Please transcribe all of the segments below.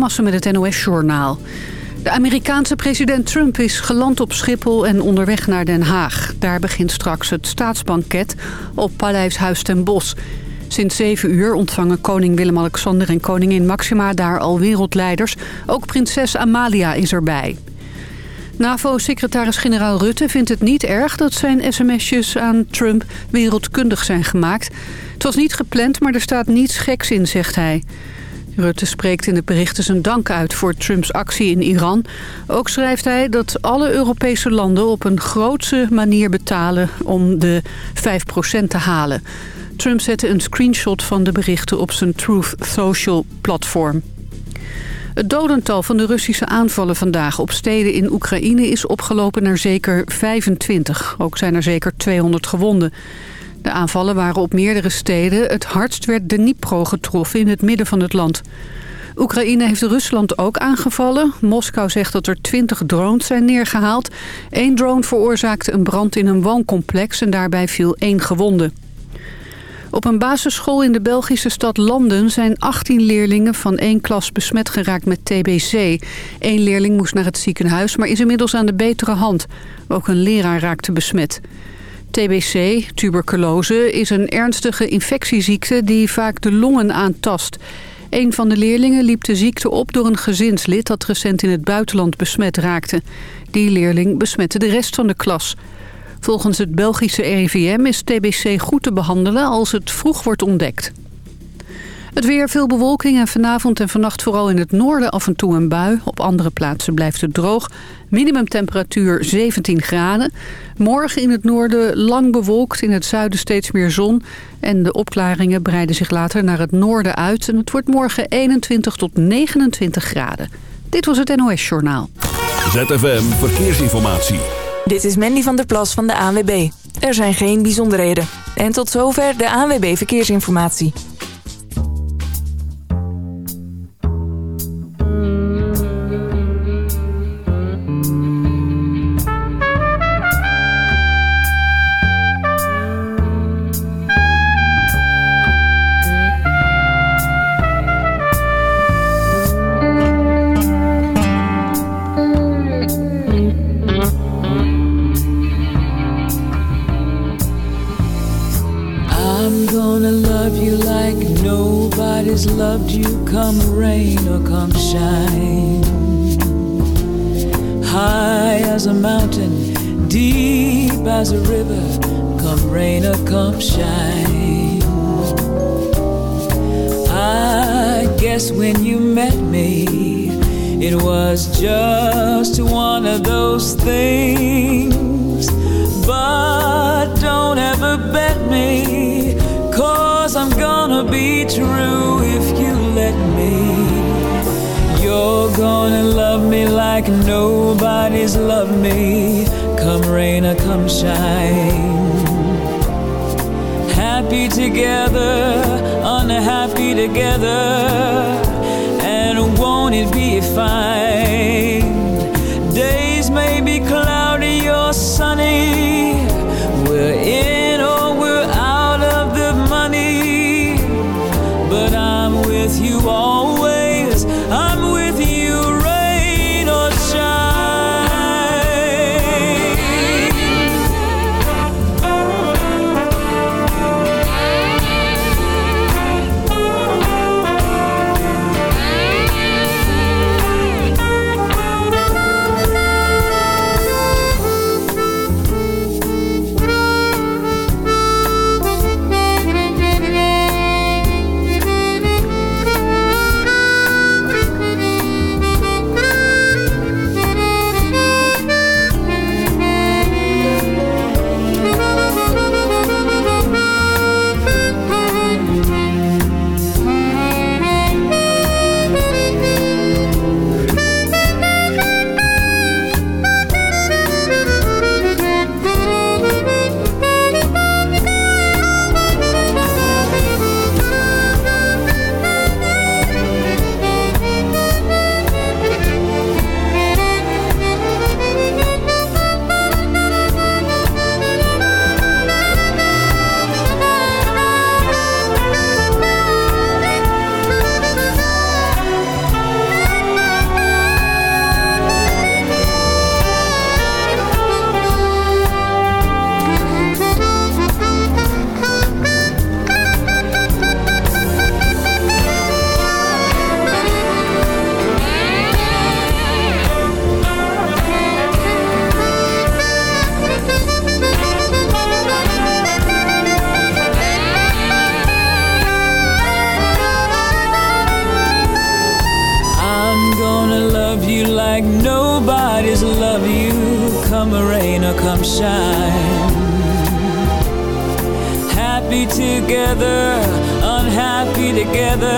Geldermalsen met het NOS-journaal. De Amerikaanse president Trump is geland op Schiphol en onderweg naar Den Haag. Daar begint straks het staatsbanket op Paleis Huis ten Bosch. Sinds 7 uur ontvangen koning Willem-Alexander en koningin Maxima daar al wereldleiders. Ook prinses Amalia is erbij. NAVO-secretaris-generaal Rutte vindt het niet erg dat zijn sms'jes aan Trump wereldkundig zijn gemaakt. Het was niet gepland, maar er staat niets geks in, zegt hij. Rutte spreekt in de berichten zijn dank uit voor Trumps actie in Iran. Ook schrijft hij dat alle Europese landen op een grootse manier betalen om de 5% te halen. Trump zette een screenshot van de berichten op zijn Truth Social platform. Het dodental van de Russische aanvallen vandaag op steden in Oekraïne is opgelopen naar zeker 25. Ook zijn er zeker 200 gewonden. De aanvallen waren op meerdere steden. Het hardst werd Dnipro getroffen in het midden van het land. Oekraïne heeft Rusland ook aangevallen. Moskou zegt dat er 20 drones zijn neergehaald. Eén drone veroorzaakte een brand in een wooncomplex en daarbij viel één gewonde. Op een basisschool in de Belgische stad Landen zijn 18 leerlingen van één klas besmet geraakt met TBC. Eén leerling moest naar het ziekenhuis, maar is inmiddels aan de betere hand. Ook een leraar raakte besmet. TBC, tuberculose, is een ernstige infectieziekte die vaak de longen aantast. Een van de leerlingen liep de ziekte op door een gezinslid dat recent in het buitenland besmet raakte. Die leerling besmette de rest van de klas. Volgens het Belgische RIVM is TBC goed te behandelen als het vroeg wordt ontdekt. Het weer, veel bewolking en vanavond en vannacht vooral in het noorden af en toe een bui. Op andere plaatsen blijft het droog. Minimumtemperatuur 17 graden. Morgen in het noorden lang bewolkt, in het zuiden steeds meer zon. En de opklaringen breiden zich later naar het noorden uit. En het wordt morgen 21 tot 29 graden. Dit was het NOS Journaal. ZFM Verkeersinformatie. Dit is Mandy van der Plas van de ANWB. Er zijn geen bijzonderheden. En tot zover de ANWB Verkeersinformatie. Happy together, unhappy together,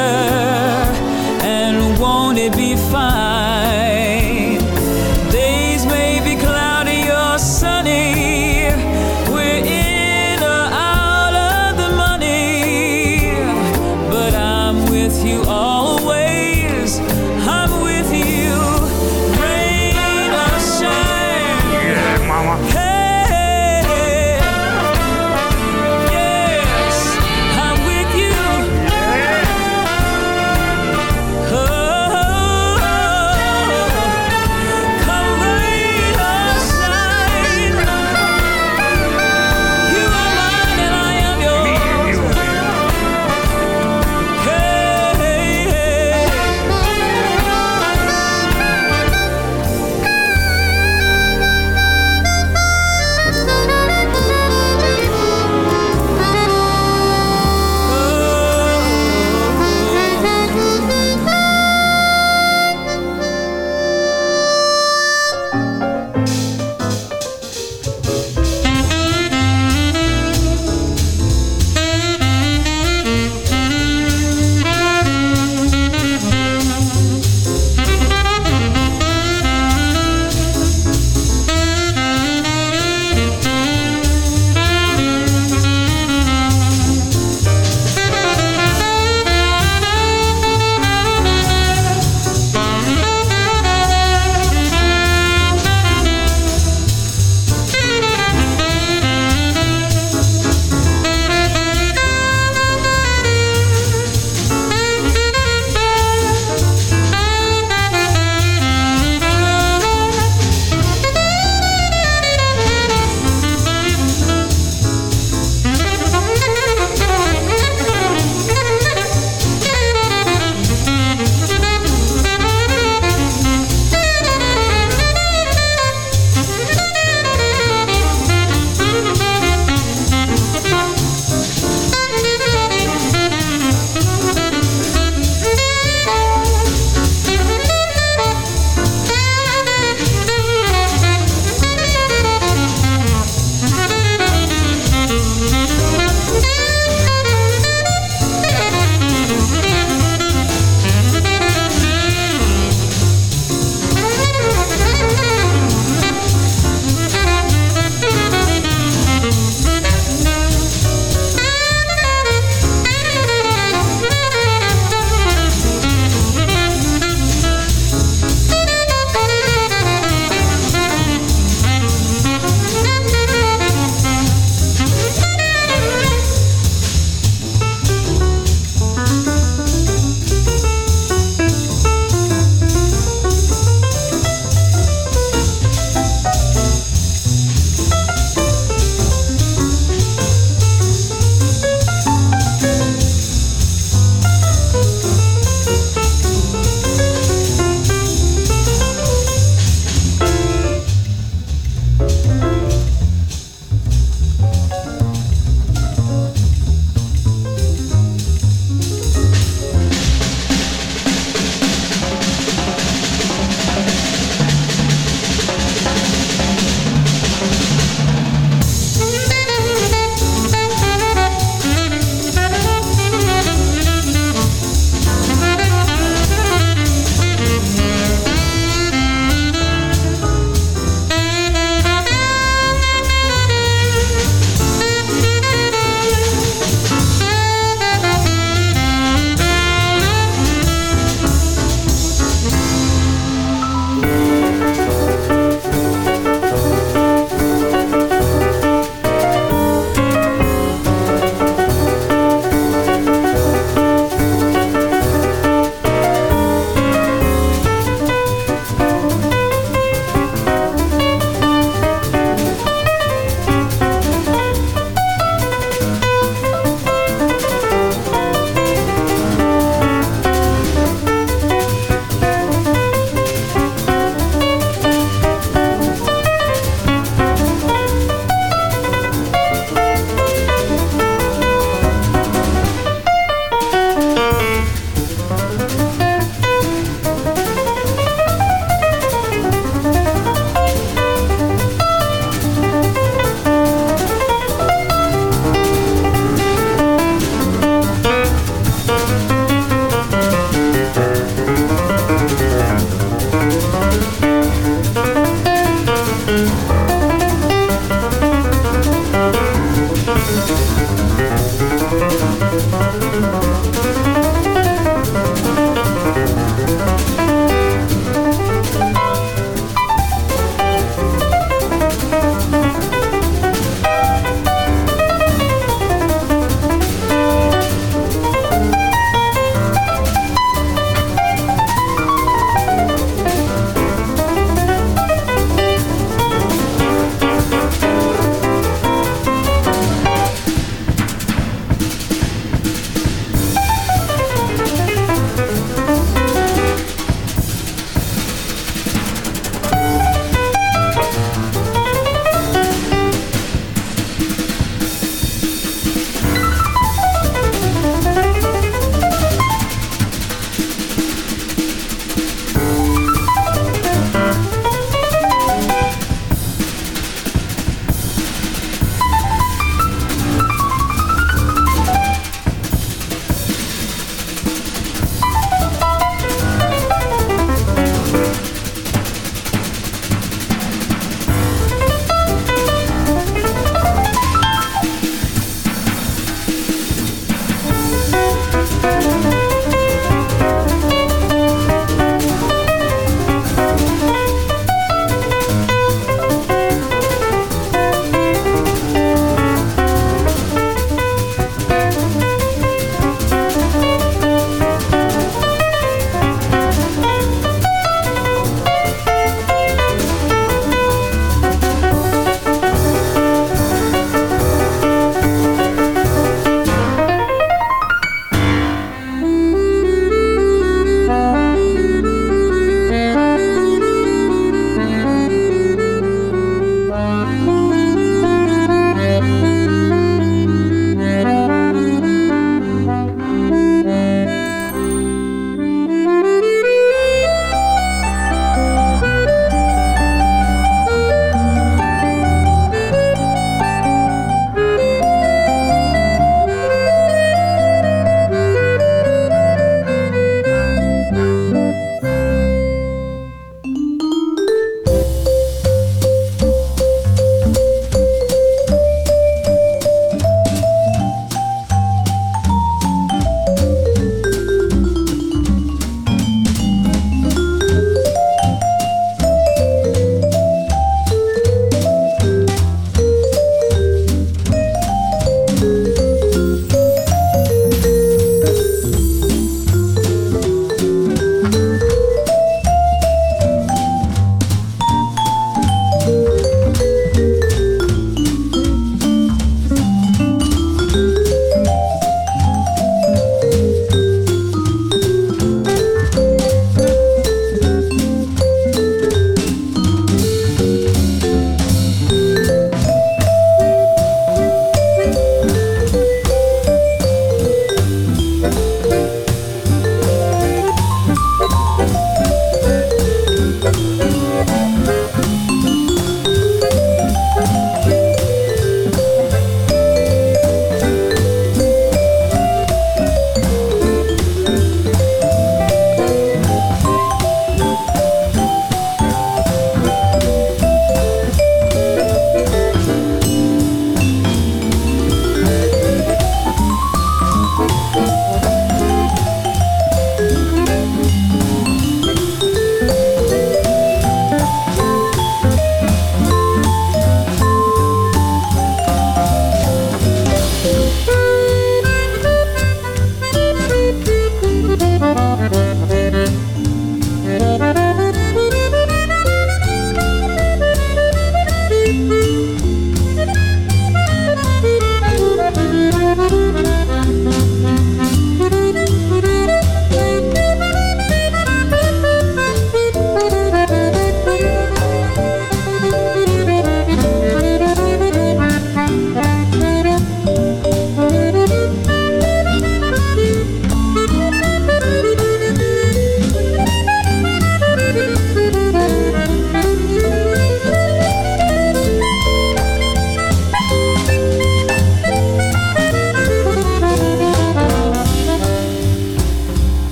and won't it be fine?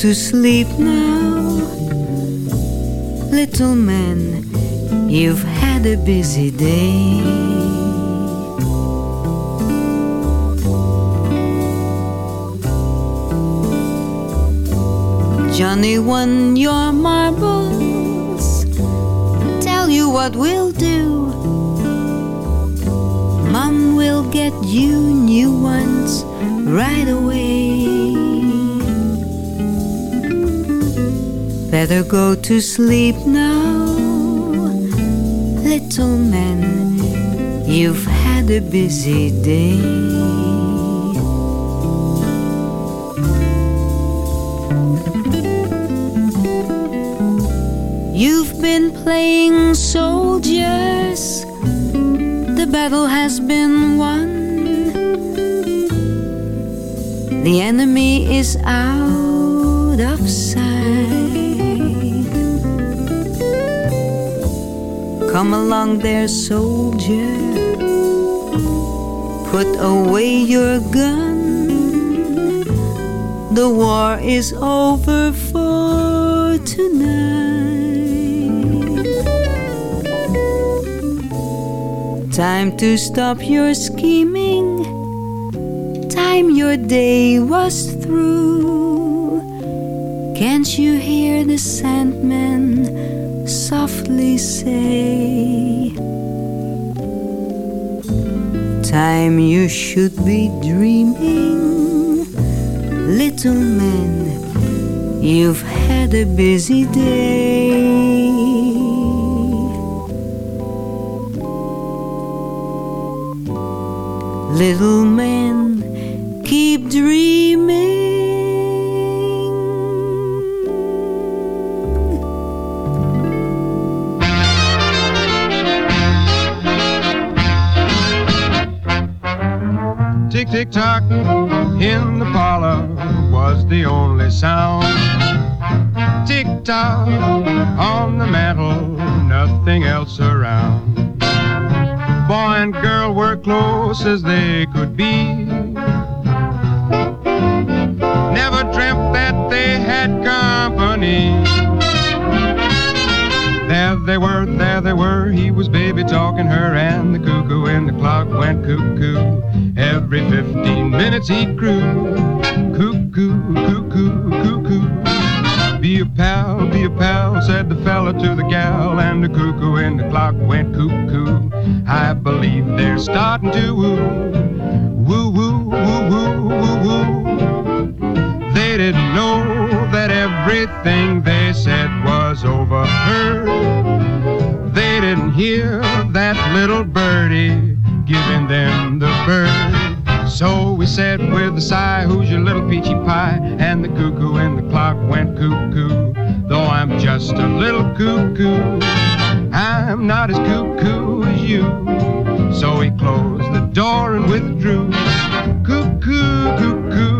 To sleep now, little man. You've had a busy day. Go to sleep now, little man. You've had a busy day. You've been playing soldiers, the battle has been won. The enemy is out of sight. Come along there, soldier, put away your gun. The war is over for tonight. Time to stop your scheming. Time your day was through. Can't you hear the Sandman softly say? Time you should be dreaming, little man. You've had a busy day. Little man, keep dreaming. Tick tick tock in the parlor was the only sound. Tick tock on the mantel, nothing else around. Boy and girl were close as they could be. Never dreamt that they had company. There they were, there they were. He was baby talking her, and the cuckoo in the clock went cuckoo. Every 15 minutes he grew. Cuckoo, cuckoo, cuckoo. Be a pal, be a pal, said the fella to the gal, and the cuckoo in the clock went cuckoo. I believe they're starting to woo. Woo, woo, woo, woo, woo, woo. They didn't know that everything they said was overheard. They didn't hear that little birdie giving them the bird. So we said with a sigh, Who's your little peachy pie? And the cuckoo in the clock went cuckoo. Though I'm just a little cuckoo, I'm not as cuckoo as you. So he closed the door and withdrew. Cuckoo, cuckoo.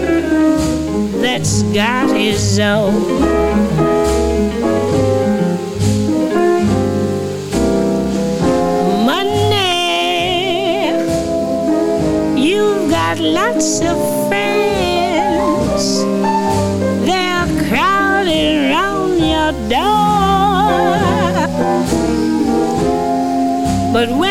that's got his own. You've got lots of friends. They're crowding around your door. But when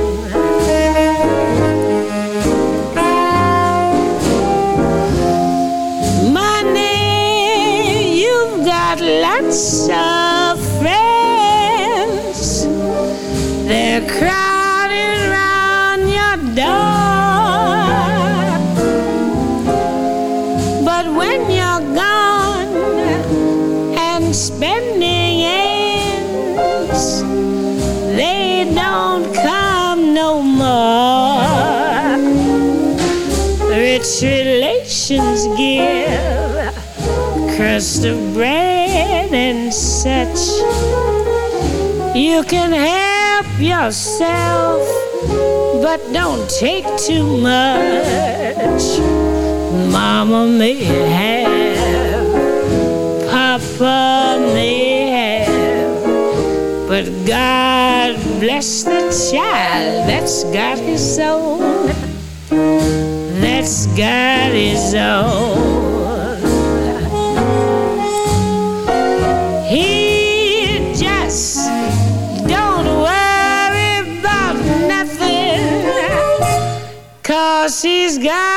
Lots uh, You can help yourself, but don't take too much. Mama may have, Papa may have, but God bless the child that's got his own, that's got his own. Cause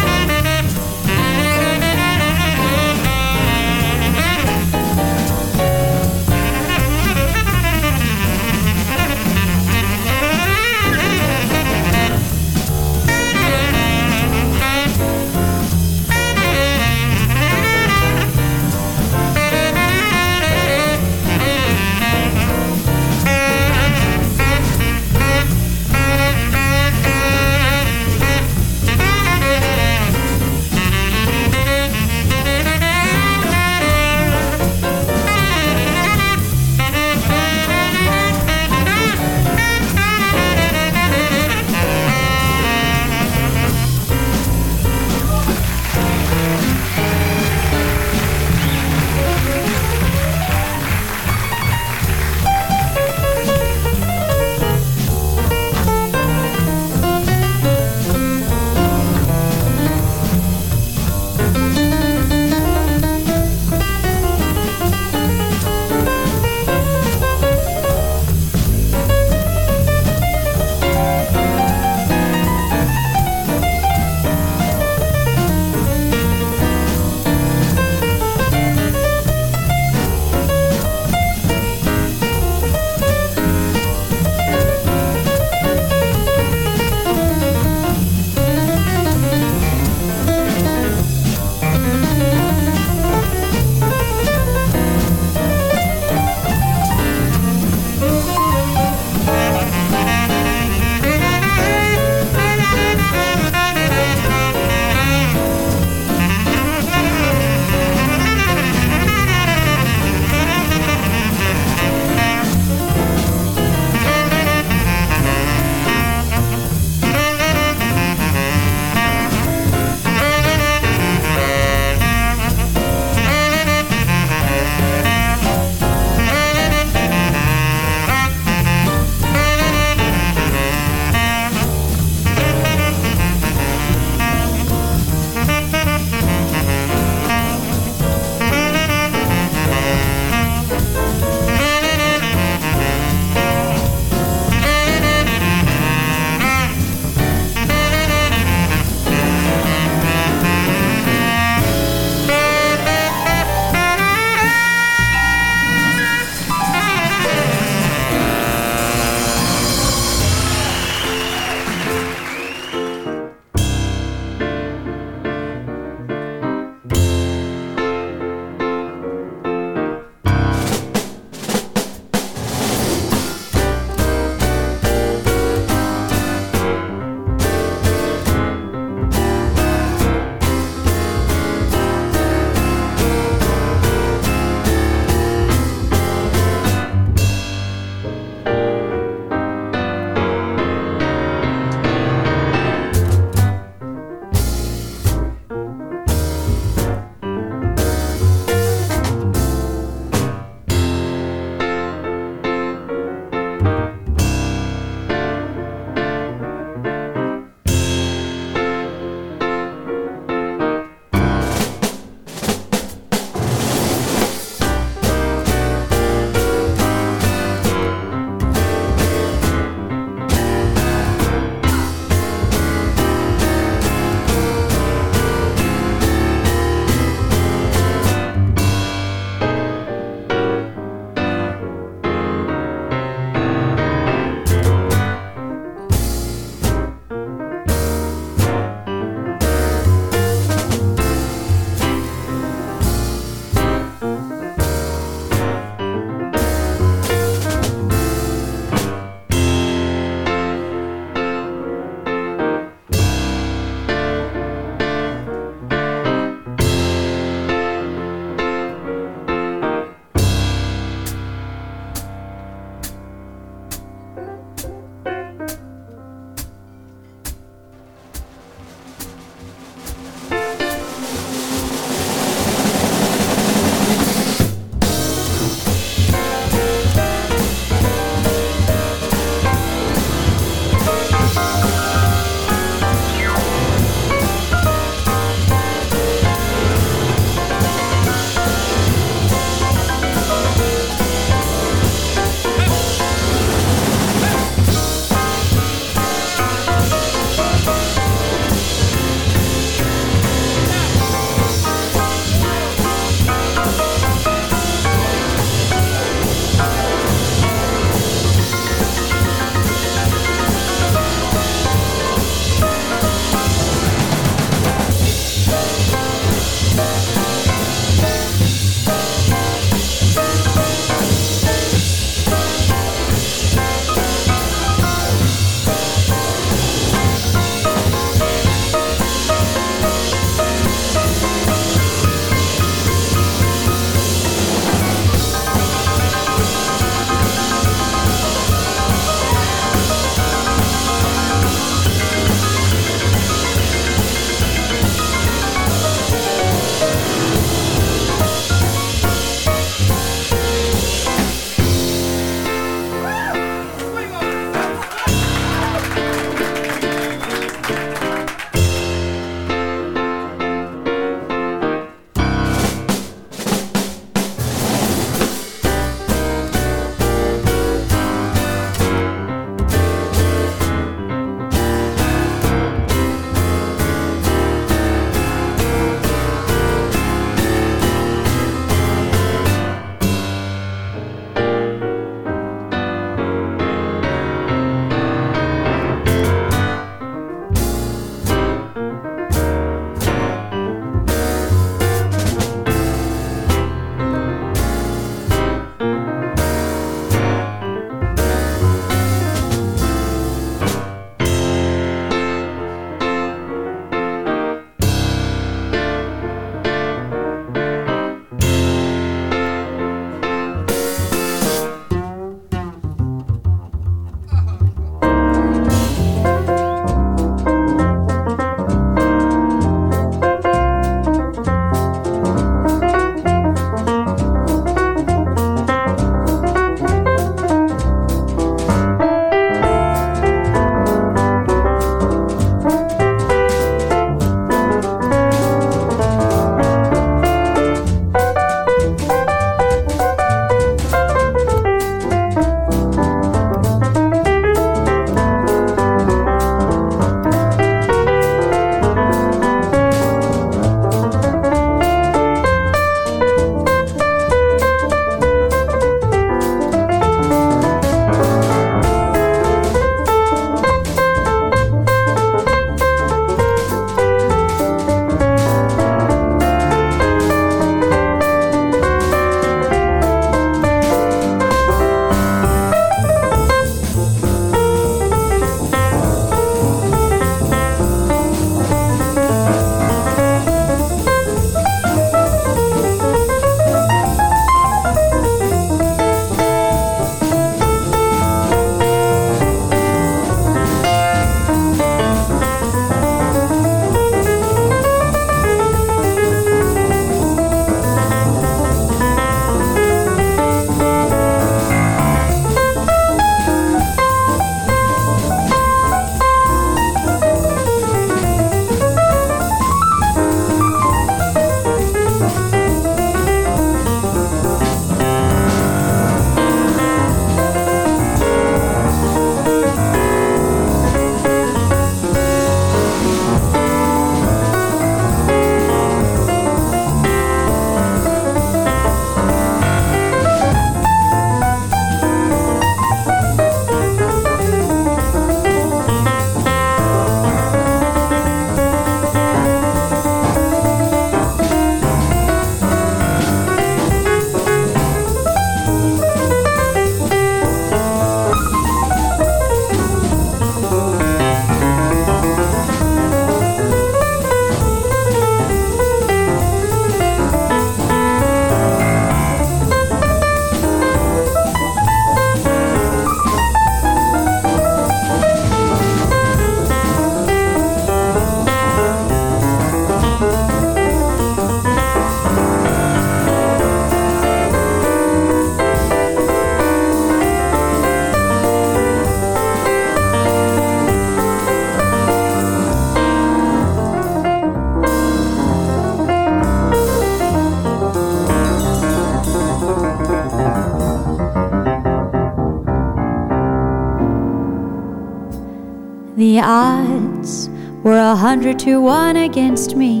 hundred to one against me.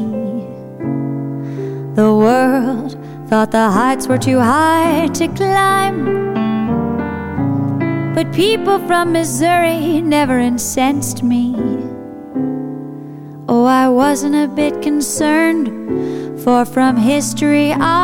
The world thought the heights were too high to climb. But people from Missouri never incensed me. Oh, I wasn't a bit concerned, for from history I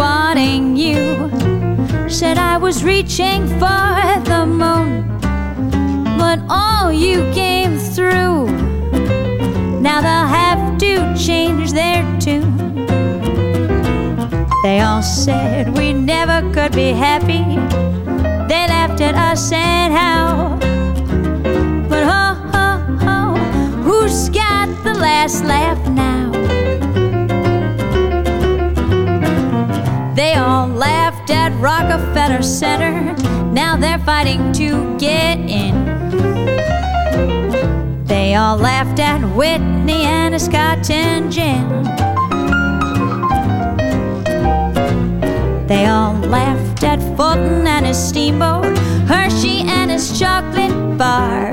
Wanting you. Said I was reaching for the moon, but all you came through. Now they'll have to change their tune. They all said we never could be happy. They laughed at us and how. But ho, ho, ho, who's got the last laugh now? All laughed at Rockefeller Center. Now they're fighting to get in. They all laughed at Whitney and his cotton gin. They all laughed at Fulton and his steamboat, Hershey and his chocolate bar.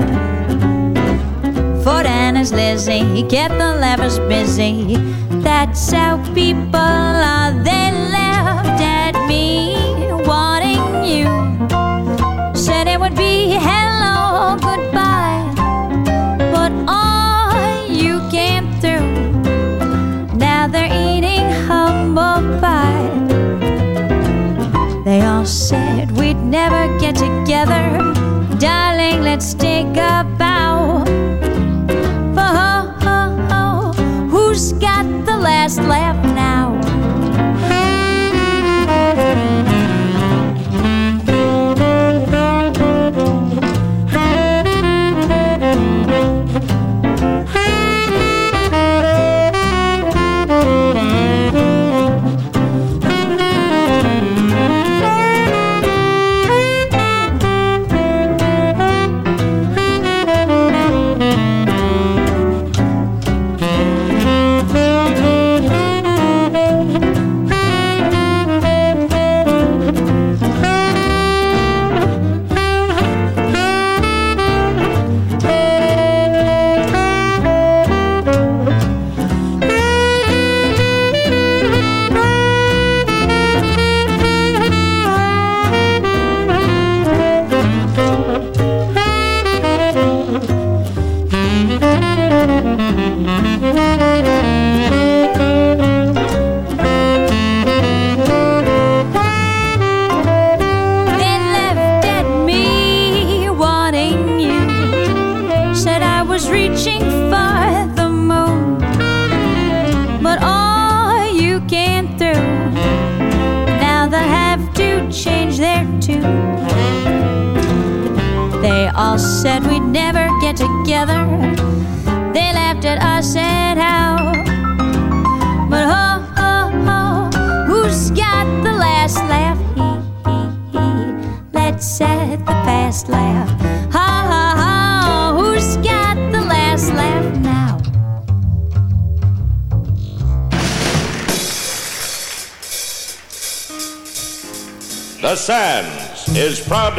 Ford and his Lizzie kept the levers busy. That's how people are. They at me, wanting you. Said it would be hello, goodbye. But all you came through. Now they're eating humble pie. They all said we'd never get together. Darling, let's take a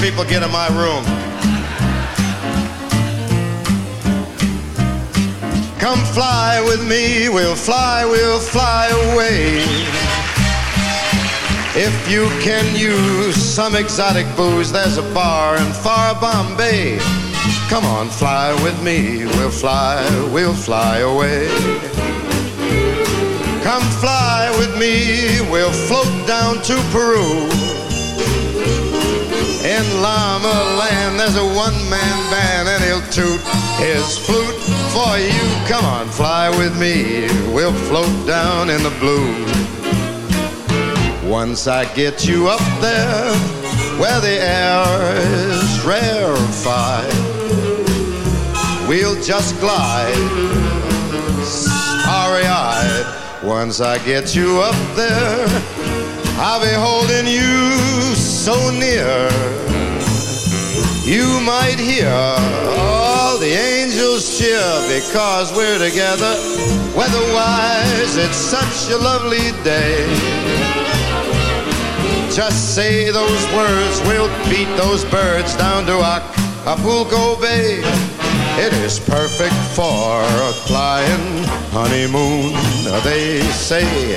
People get in my room. Come fly with me, we'll fly, we'll fly away. If you can use some exotic booze, there's a bar in far Bombay. Come on, fly with me, we'll fly, we'll fly away. Come fly with me, we'll float down to Peru. In Llama Land, there's a one-man band, and he'll toot his flute for you. Come on, fly with me, we'll float down in the blue. Once I get you up there, where the air is rarefied, we'll just glide, starry-eyed. Once I get you up there, I'll be holding you so near. You might hear all the angels cheer because we're together. Weatherwise, it's such a lovely day. Just say those words, we'll beat those birds down to Acapulco Bay. It is perfect for a flying honeymoon, they say.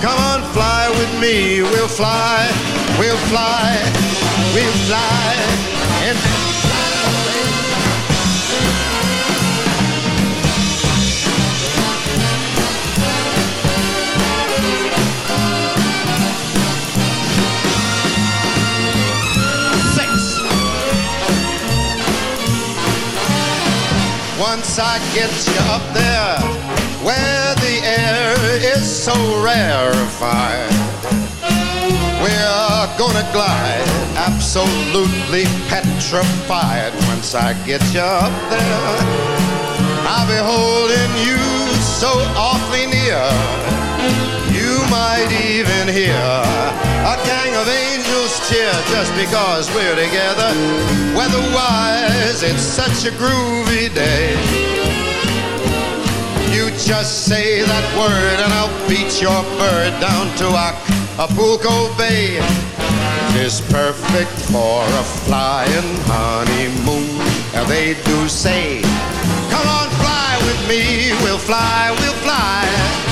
Come on, fly with me, we'll fly, we'll fly, we'll fly. And Once I get you up there, where the air is so rarefied, we're gonna glide, absolutely petrified. Once I get you up there, I'll be holding you so awfully near. Might even hear a gang of angels cheer just because we're together. Weatherwise, it's such a groovy day. You just say that word and I'll beat your bird down to Acapulco Bay. It is perfect for a flying honeymoon. And they do say, come on, fly with me. We'll fly, we'll fly.